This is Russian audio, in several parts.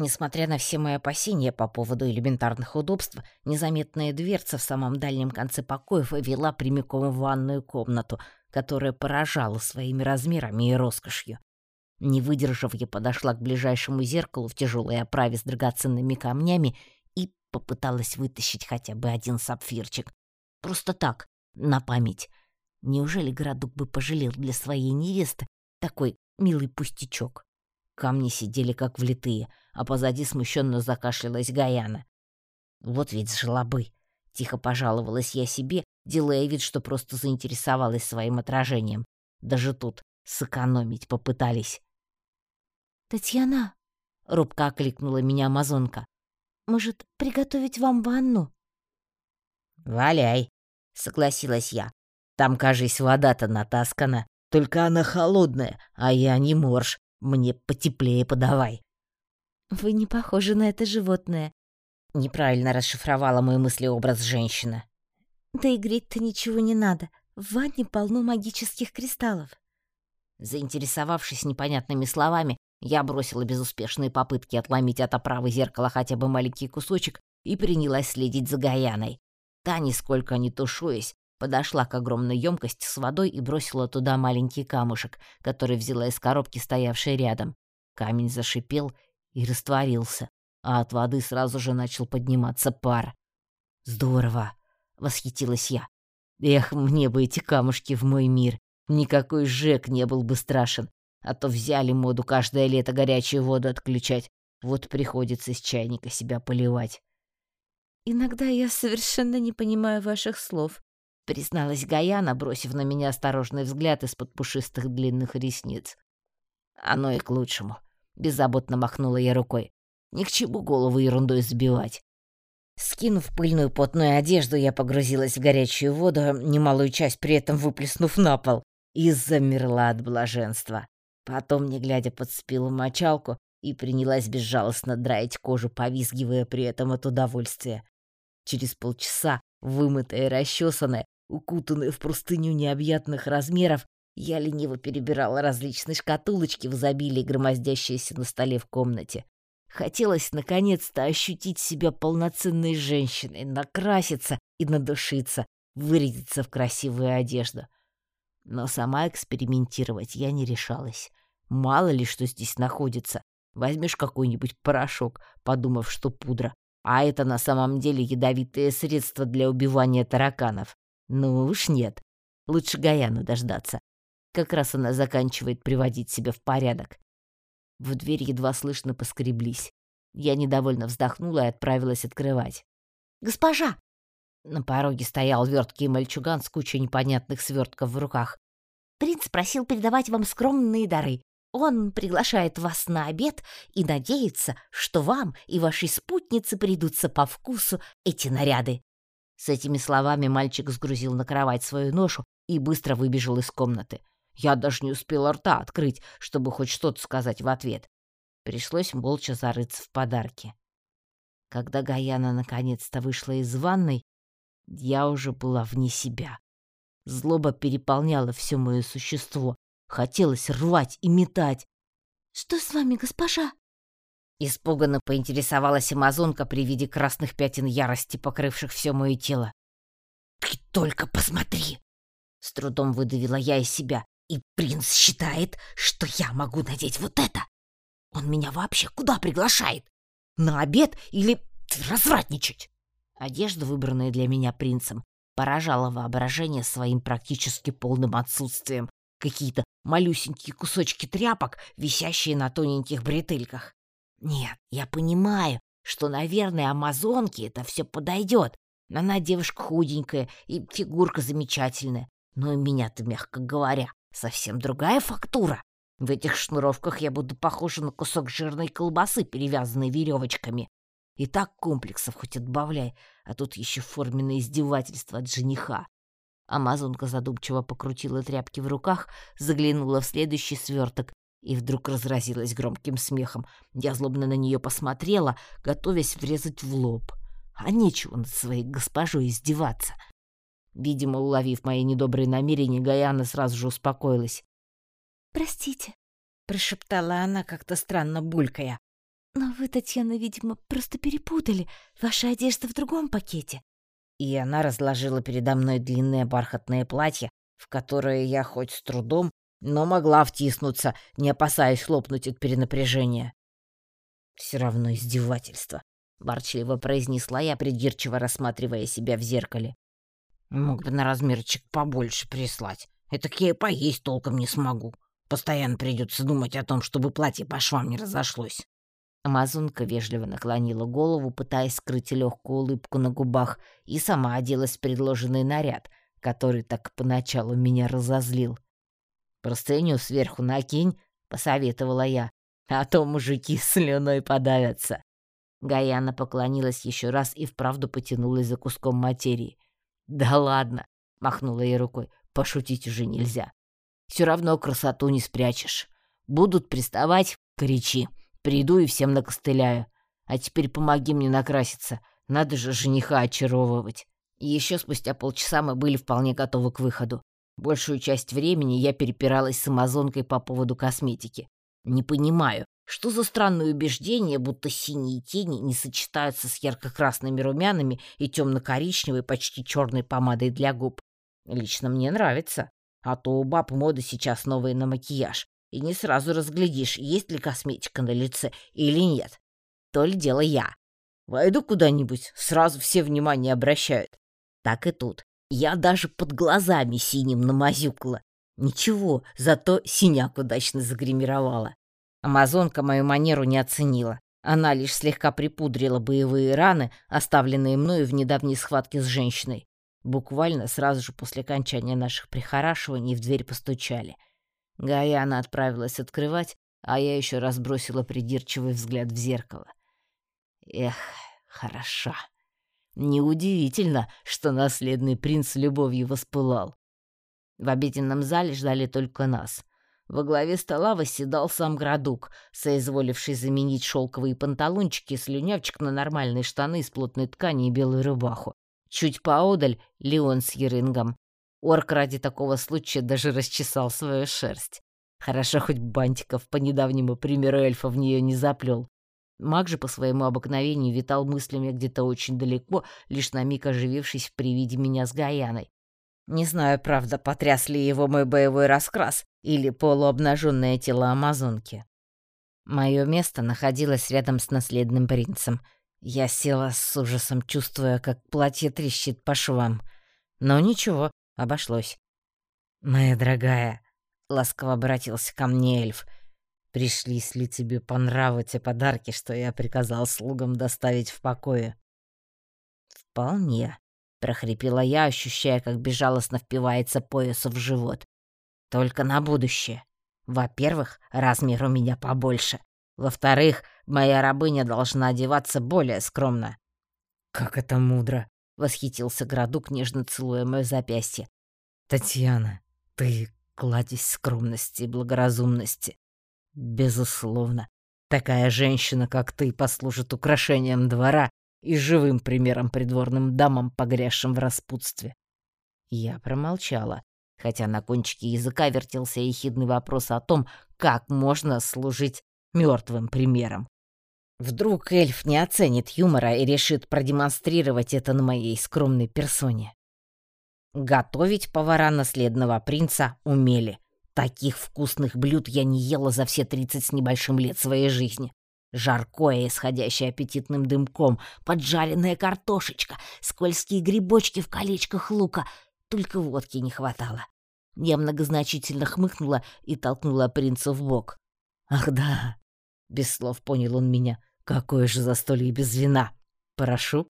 Несмотря на все мои опасения по поводу элементарных удобств, незаметная дверца в самом дальнем конце покоев вела прямиком в ванную комнату, которая поражала своими размерами и роскошью. Не выдержав, я подошла к ближайшему зеркалу в тяжелой оправе с драгоценными камнями и попыталась вытащить хотя бы один сапфирчик. Просто так, на память. Неужели городок бы пожалел для своей невесты такой милый пустячок? Камни сидели как влитые, а позади смущенно закашлялась Гаяна. Вот ведь жлобы. Тихо пожаловалась я себе, делая вид, что просто заинтересовалась своим отражением. Даже тут сэкономить попытались. «Татьяна!» — робко окликнула меня амазонка. «Может, приготовить вам ванну?» «Валяй!» — согласилась я. «Там, кажись, вода-то натаскана. Только она холодная, а я не морж. Мне потеплее подавай». «Вы не похожи на это животное», — неправильно расшифровала мой мыслеобраз женщина. «Да и греть-то ничего не надо. В ванне полно магических кристаллов». Заинтересовавшись непонятными словами, я бросила безуспешные попытки отломить от оправы зеркала хотя бы маленький кусочек и принялась следить за Гаяной. Та, нисколько не тушуясь, подошла к огромной емкости с водой и бросила туда маленький камушек, который взяла из коробки, стоявшей рядом. Камень зашипел и растворился, а от воды сразу же начал подниматься пар. «Здорово!» — восхитилась я. «Эх, мне бы эти камушки в мой мир! Никакой Жек не был бы страшен, а то взяли моду каждое лето горячую воду отключать, вот приходится из чайника себя поливать». «Иногда я совершенно не понимаю ваших слов», призналась Гаяна, бросив на меня осторожный взгляд из-под пушистых длинных ресниц. Оно и к лучшему. Беззаботно махнула я рукой. Ни к чему голову ерундой сбивать. Скинув пыльную потную одежду, я погрузилась в горячую воду, немалую часть при этом выплеснув на пол, и замерла от блаженства. Потом, не глядя, подцепила мочалку и принялась безжалостно драить кожу, повизгивая при этом от удовольствия. Через полчаса, вымытая и расчесанная, Укутанная в простыню необъятных размеров, я лениво перебирала различные шкатулочки в изобилии, громоздящиеся на столе в комнате. Хотелось наконец-то ощутить себя полноценной женщиной, накраситься и надушиться, вырядиться в красивую одежду. Но сама экспериментировать я не решалась. Мало ли что здесь находится. Возьмешь какой-нибудь порошок, подумав, что пудра, а это на самом деле ядовитое средство для убивания тараканов. Ну уж нет. Лучше Гаяну дождаться. Как раз она заканчивает приводить себя в порядок. В дверь едва слышно поскреблись. Я недовольно вздохнула и отправилась открывать. «Госпожа!» На пороге стоял верткий мальчуган с кучей непонятных свертков в руках. «Принц просил передавать вам скромные дары. Он приглашает вас на обед и надеется, что вам и вашей спутнице придутся по вкусу эти наряды». С этими словами мальчик сгрузил на кровать свою ношу и быстро выбежал из комнаты. Я даже не успела рта открыть, чтобы хоть что-то сказать в ответ. Пришлось молча зарыться в подарки. Когда Гаяна наконец-то вышла из ванной, я уже была вне себя. Злоба переполняла все мое существо. Хотелось рвать и метать. «Что с вами, госпожа?» Испуганно поинтересовалась амазонка при виде красных пятен ярости, покрывших все мое тело. «Ты только посмотри!» С трудом выдавила я из себя. «И принц считает, что я могу надеть вот это! Он меня вообще куда приглашает? На обед или развратничать?» Одежда, выбранная для меня принцем, поражала воображение своим практически полным отсутствием. Какие-то малюсенькие кусочки тряпок, висящие на тоненьких бретельках. Нет, я понимаю, что, наверное, амазонке это все подойдет. Она девушка худенькая и фигурка замечательная. Но у меня-то, мягко говоря, совсем другая фактура. В этих шнуровках я буду похожа на кусок жирной колбасы, перевязанной веревочками. И так комплексов хоть отбавляй, а тут еще форменное издевательство от жениха. Амазонка задумчиво покрутила тряпки в руках, заглянула в следующий сверток и вдруг разразилась громким смехом. Я злобно на нее посмотрела, готовясь врезать в лоб. А нечего над своей госпожой издеваться. Видимо, уловив мои недобрые намерения, Гаяна сразу же успокоилась. «Простите», — прошептала она, как-то странно булькая. Но вы, Татьяна, видимо, просто перепутали. Ваша одежда в другом пакете. И она разложила передо мной длинное бархатное платье, в которое я хоть с трудом, но могла втиснуться, не опасаясь хлопнуть от перенапряжения. Все равно издевательство, ворчливо произнесла я, придирчиво рассматривая себя в зеркале. Мог бы на размерчик побольше прислать. Это я поесть толком не смогу. Постоянно придется думать о том, чтобы платье по швам не разошлось. Амазонка вежливо наклонила голову, пытаясь скрыть легкую улыбку на губах, и сама оделась в предложенный наряд, который так поначалу меня разозлил. «Простыню сверху накинь», — посоветовала я, «а то мужики слюной подавятся». Гаяна поклонилась еще раз и вправду потянулась за куском материи. «Да ладно», — махнула ей рукой, — «пошутить уже нельзя. Все равно красоту не спрячешь. Будут приставать — кричи». Приду и всем накостыляю. А теперь помоги мне накраситься. Надо же жениха очаровывать. Еще спустя полчаса мы были вполне готовы к выходу. Большую часть времени я перепиралась с амазонкой по поводу косметики. Не понимаю, что за странное убеждение, будто синие тени не сочетаются с ярко-красными румянами и темно-коричневой, почти черной помадой для губ. Лично мне нравится. А то у баб моды сейчас новые на макияж и не сразу разглядишь, есть ли косметика на лице или нет. То ли дело я. Войду куда-нибудь, сразу все внимание обращают. Так и тут. Я даже под глазами синим намазюкала. Ничего, зато синяк удачно загримировала. Амазонка мою манеру не оценила. Она лишь слегка припудрила боевые раны, оставленные мною в недавней схватке с женщиной. Буквально сразу же после окончания наших прихорашиваний в дверь постучали — Гаяна отправилась открывать, а я еще раз бросила придирчивый взгляд в зеркало. Эх, хороша. Неудивительно, что наследный принц любовью воспылал. В обеденном зале ждали только нас. Во главе стола восседал сам Градук, соизволивший заменить шелковые панталончики и слюнявчик на нормальные штаны из плотной ткани и белую рубаху. Чуть поодаль — Леон с Ерынгом, Орк ради такого случая даже расчесал свою шерсть. Хорошо, хоть бантиков по недавнему примеру эльфа в нее не заплел. Маг же по своему обыкновению витал мыслями где-то очень далеко, лишь на миг оживившись при виде меня с Гаяной. Не знаю, правда, потряс ли его мой боевой раскрас или полуобнаженное тело амазонки. Мое место находилось рядом с наследным принцем. Я села с ужасом, чувствуя, как платье трещит по швам. Но ничего, Обошлось. «Моя дорогая», — ласково обратился ко мне эльф, — «пришлись ли тебе по нраву те подарки, что я приказал слугам доставить в покое?» «Вполне», — прохрипела я, ощущая, как безжалостно впивается поясу в живот. «Только на будущее. Во-первых, размер у меня побольше. Во-вторых, моя рабыня должна одеваться более скромно». «Как это мудро!» восхитился Градук, нежно целуя мое запястье. Татьяна, ты кладезь скромности и благоразумности. Безусловно, такая женщина, как ты, послужит украшением двора и живым примером придворным дамам, погрязшим в распутстве. Я промолчала, хотя на кончике языка вертелся ехидный вопрос о том, как можно служить мертвым примером. Вдруг эльф не оценит юмора и решит продемонстрировать это на моей скромной персоне. Готовить повара наследного принца умели. Таких вкусных блюд я не ела за все тридцать с небольшим лет своей жизни. Жаркое, исходящее аппетитным дымком, поджаренная картошечка, скользкие грибочки в колечках лука. Только водки не хватало. Я многозначительно хмыкнула и толкнула принца в бок. «Ах да!» — без слов понял он меня. Какое же застолье без вина? Прошу.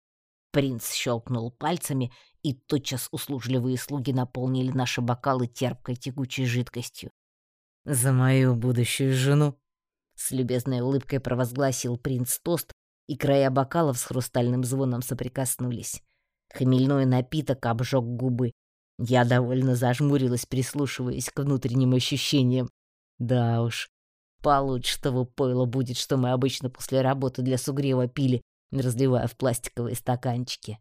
Принц щелкнул пальцами, и тотчас услужливые слуги наполнили наши бокалы терпкой тягучей жидкостью. «За мою будущую жену!» С любезной улыбкой провозгласил принц тост, и края бокалов с хрустальным звоном соприкоснулись. Хмельной напиток обжег губы. Я довольно зажмурилась, прислушиваясь к внутренним ощущениям. Да уж, Получше того пойла будет, что мы обычно после работы для сугрева пили, разливая в пластиковые стаканчики.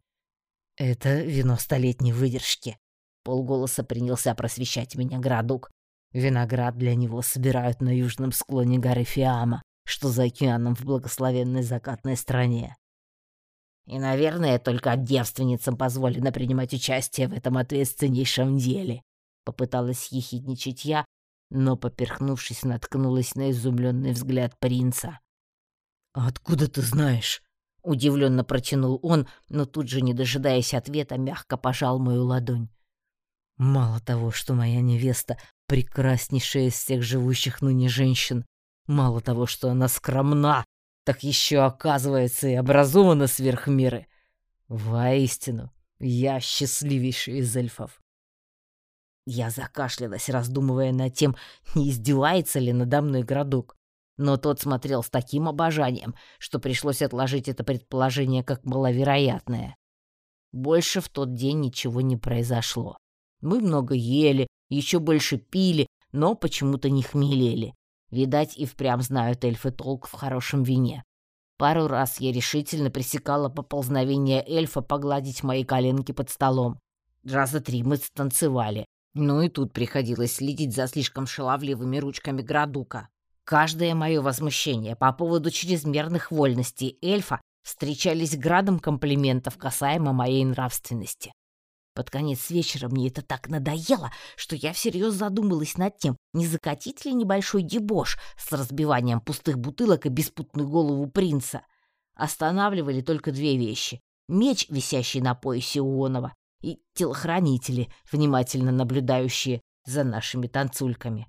Это вино столетней выдержки. Полголоса принялся просвещать меня Градук. Виноград для него собирают на южном склоне горы Фиама, что за океаном в благословенной закатной стране. И, наверное, только девственницам позволено принимать участие в этом ответственнейшем деле. Попыталась ехидничать я, но, поперхнувшись, наткнулась на изумленный взгляд принца. «Откуда ты знаешь?» — удивленно протянул он, но тут же, не дожидаясь ответа, мягко пожал мою ладонь. «Мало того, что моя невеста — прекраснейшая из всех живущих ныне женщин, мало того, что она скромна, так еще, оказывается, и образована сверх меры. Воистину, я счастливейший из эльфов. Я закашлялась, раздумывая над тем, не издевается ли надо мной городок. Но тот смотрел с таким обожанием, что пришлось отложить это предположение как маловероятное. Больше в тот день ничего не произошло. Мы много ели, еще больше пили, но почему-то не хмелели. Видать, и впрямь знают эльфы толк в хорошем вине. Пару раз я решительно пресекала поползновение эльфа погладить мои коленки под столом. Раза три мы станцевали. Ну и тут приходилось следить за слишком шаловливыми ручками Градука. Каждое мое возмущение по поводу чрезмерных вольностей эльфа встречались градом комплиментов касаемо моей нравственности. Под конец вечера мне это так надоело, что я всерьез задумалась над тем, не закатить ли небольшой дебош с разбиванием пустых бутылок и беспутную голову принца. Останавливали только две вещи — меч, висящий на поясе Уонова, и телохранители, внимательно наблюдающие за нашими танцульками.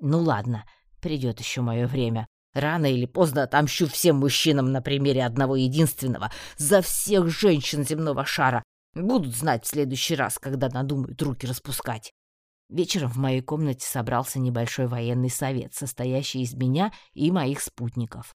Ну ладно, придет еще мое время. Рано или поздно отомщу всем мужчинам на примере одного единственного за всех женщин земного шара, Будут знать в следующий раз, когда надумают руки распускать. Вечером в моей комнате собрался небольшой военный совет, состоящий из меня и моих спутников.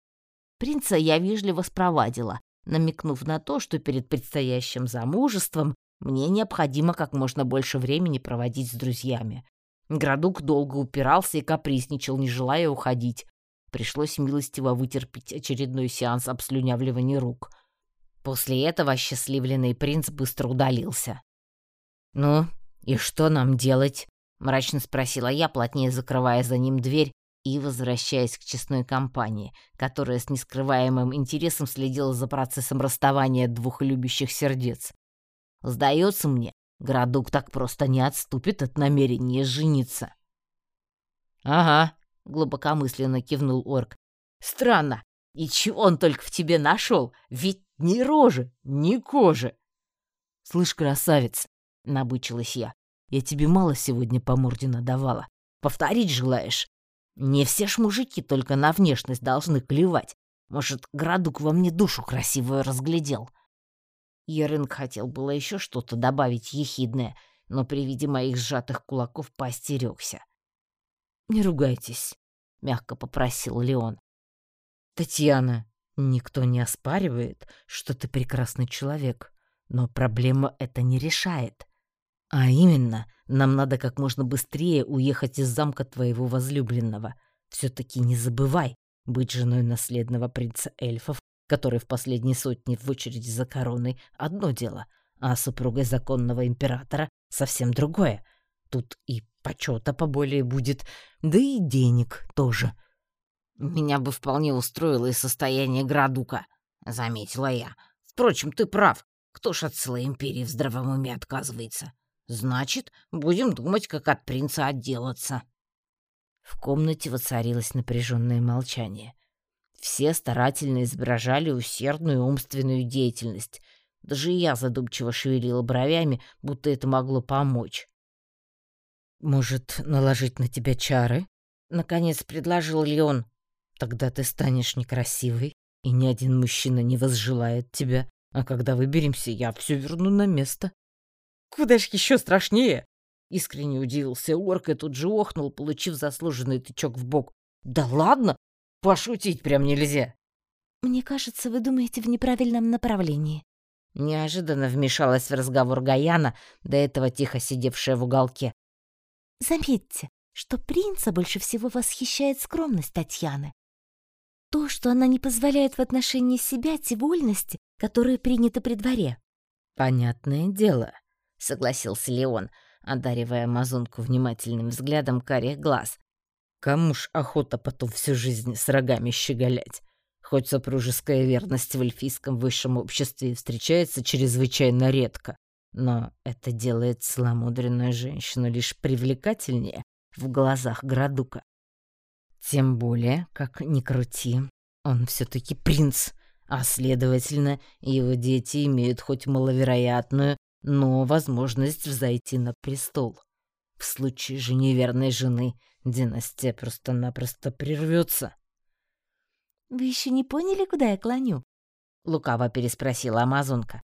Принца я вежливо спровадила, намекнув на то, что перед предстоящим замужеством мне необходимо как можно больше времени проводить с друзьями. Градук долго упирался и капризничал, не желая уходить. Пришлось милостиво вытерпеть очередной сеанс обслюнявливания рук — После этого осчастливленный принц быстро удалился. «Ну, и что нам делать?» — мрачно спросила я, плотнее закрывая за ним дверь и возвращаясь к честной компании, которая с нескрываемым интересом следила за процессом расставания двух любящих сердец. «Сдается мне, Градук так просто не отступит от намерения жениться». «Ага», — глубокомысленно кивнул орк. «Странно, и чего он только в тебе нашел? Ведь ни рожи, ни кожи. Слышь, красавец, набычилась я. Я тебе мало сегодня по морде надавала. Повторить желаешь? Не все ж мужики только на внешность должны клевать. Может, Градук во мне душу красивую разглядел. Ерынг хотел было еще что-то добавить ехидное, но при виде моих сжатых кулаков поостерегся. «Не ругайтесь», — мягко попросил Леон. «Татьяна, Никто не оспаривает, что ты прекрасный человек, но проблема это не решает. А именно, нам надо как можно быстрее уехать из замка твоего возлюбленного. Все-таки не забывай, быть женой наследного принца эльфов, который в последней сотне в очереди за короной, одно дело, а супругой законного императора совсем другое. Тут и почета поболее будет, да и денег тоже. — меня бы вполне устроило и состояние Градука, заметила я. Впрочем, ты прав. Кто ж от целой империи в здравом уме отказывается? Значит, будем думать, как от принца отделаться. В комнате воцарилось напряженное молчание. Все старательно изображали усердную умственную деятельность. Даже я задумчиво шевелила бровями, будто это могло помочь. «Может, наложить на тебя чары?» — наконец предложил Леон. Тогда ты станешь некрасивой, и ни один мужчина не возжелает тебя. А когда выберемся, я все верну на место. Куда ж еще страшнее? Искренне удивился орк и тут же охнул, получив заслуженный тычок в бок. Да ладно, пошутить прям нельзя. Мне кажется, вы думаете в неправильном направлении. Неожиданно вмешалась в разговор Гаяна, до этого тихо сидевшая в уголке. Заметьте, что принца больше всего восхищает скромность Татьяны. То, что она не позволяет в отношении себя те вольности, которые приняты при дворе. «Понятное дело», — согласился Леон, одаривая амазонку внимательным взглядом карих глаз. Кому ж охота потом всю жизнь с рогами щеголять? Хоть супружеская верность в эльфийском высшем обществе встречается чрезвычайно редко, но это делает целомудренную женщину лишь привлекательнее в глазах Градука. Тем более, как ни крути, он все таки принц, а следовательно, его дети имеют хоть маловероятную, но возможность взойти на престол. В случае же неверной жены династия просто-напросто прервется. «Вы еще не поняли, куда я клоню?» — лукаво переспросила амазонка.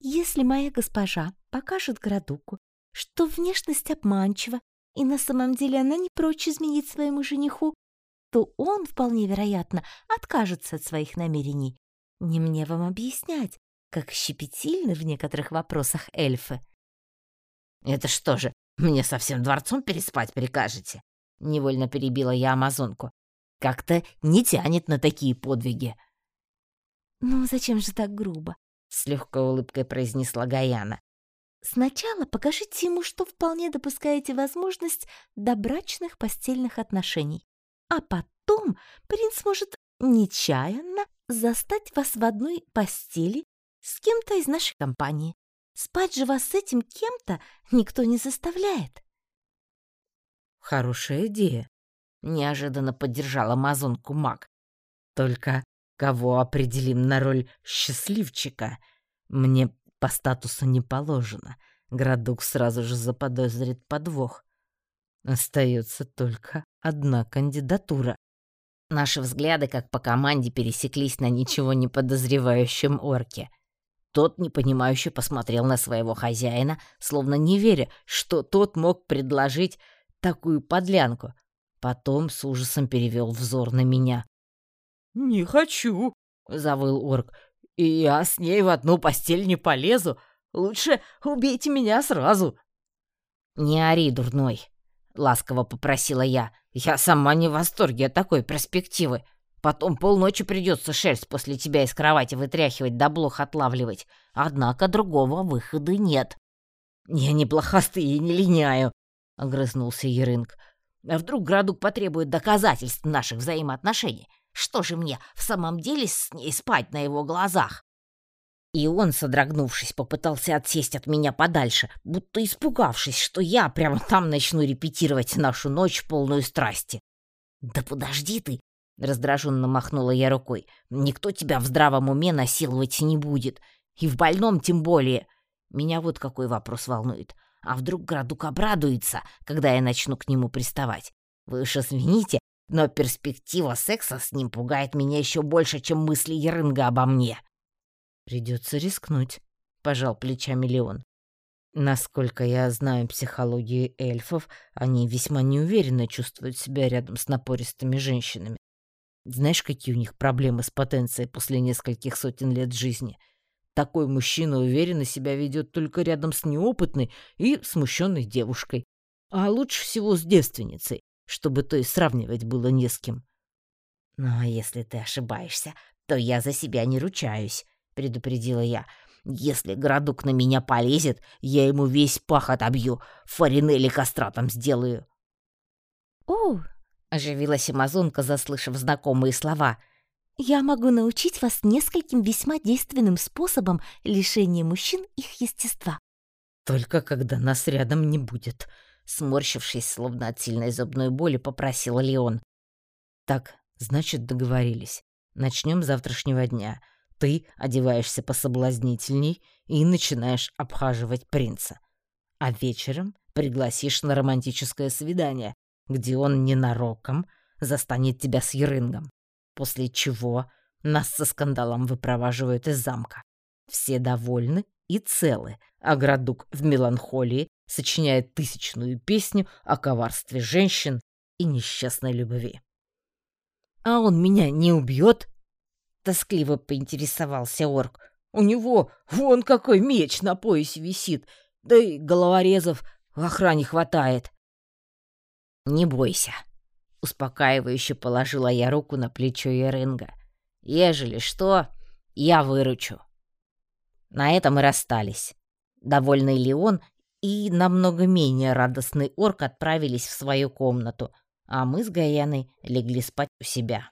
«Если моя госпожа покажет Градуку, что внешность обманчива, и на самом деле она не прочь изменить своему жениху, то он, вполне вероятно, откажется от своих намерений. Не мне вам объяснять, как щепетильны в некоторых вопросах эльфы. «Это что же, мне совсем дворцом переспать прикажете?» Невольно перебила я амазонку. «Как-то не тянет на такие подвиги». «Ну, зачем же так грубо?» — с легкой улыбкой произнесла Гаяна. «Сначала покажите ему, что вполне допускаете возможность добрачных постельных отношений, а потом принц может нечаянно застать вас в одной постели с кем-то из нашей компании. Спать же вас с этим кем-то никто не заставляет. Хорошая идея. Неожиданно поддержала амазонку маг. Только кого определим на роль счастливчика? Мне по статусу не положено. Градук сразу же заподозрит подвох. Остается только одна кандидатура. Наши взгляды, как по команде, пересеклись на ничего не подозревающем орке — тот непонимающе посмотрел на своего хозяина, словно не веря, что тот мог предложить такую подлянку. Потом с ужасом перевел взор на меня. «Не хочу», — завыл орк. «И я с ней в одну постель не полезу. Лучше убейте меня сразу». «Не ори, дурной», — ласково попросила я. «Я сама не в восторге от такой перспективы. Потом полночи придется шерсть после тебя из кровати вытряхивать да блох отлавливать. Однако другого выхода нет. «Я не блохастый и не линяю», — огрызнулся Ерынг. «А вдруг Градук потребует доказательств наших взаимоотношений? Что же мне, в самом деле с ней спать на его глазах?» И он, содрогнувшись, попытался отсесть от меня подальше, будто испугавшись, что я прямо там начну репетировать нашу ночь полную страсти. «Да подожди ты!» Раздраженно махнула я рукой. «Никто тебя в здравом уме насиловать не будет. И в больном тем более. Меня вот какой вопрос волнует. А вдруг Градук обрадуется, когда я начну к нему приставать? Вы уж извините, но перспектива секса с ним пугает меня еще больше, чем мысли Ерынга обо мне». «Придется рискнуть», — пожал плечами Леон. Насколько я знаю психологию эльфов, они весьма неуверенно чувствуют себя рядом с напористыми женщинами. Знаешь, какие у них проблемы с потенцией после нескольких сотен лет жизни? Такой мужчина уверенно себя ведет только рядом с неопытной и смущенной девушкой. А лучше всего с девственницей, чтобы то и сравнивать было не с кем. «Ну, а если ты ошибаешься, то я за себя не ручаюсь», — предупредила я. «Если городок на меня полезет, я ему весь пах отобью, фаринели кастратом сделаю». «О, Оживилась амазонка, заслышав знакомые слова. «Я могу научить вас нескольким весьма действенным способам лишения мужчин их естества». «Только когда нас рядом не будет», — сморщившись, словно от сильной зубной боли, попросил Леон. «Так, значит, договорились. Начнем завтрашнего дня. Ты одеваешься пособлазнительней и начинаешь обхаживать принца. А вечером пригласишь на романтическое свидание, где он ненароком застанет тебя с Ерынгом, после чего нас со скандалом выпроваживают из замка. Все довольны и целы, а Градук в меланхолии сочиняет тысячную песню о коварстве женщин и несчастной любви. «А он меня не убьет?» — тоскливо поинтересовался орк. «У него вон какой меч на поясе висит, да и головорезов в охране хватает». «Не бойся», — успокаивающе положила я руку на плечо Ерынга. «Ежели что, я выручу». На этом и расстались. Довольный Леон и намного менее радостный орк отправились в свою комнату, а мы с Гаяной легли спать у себя.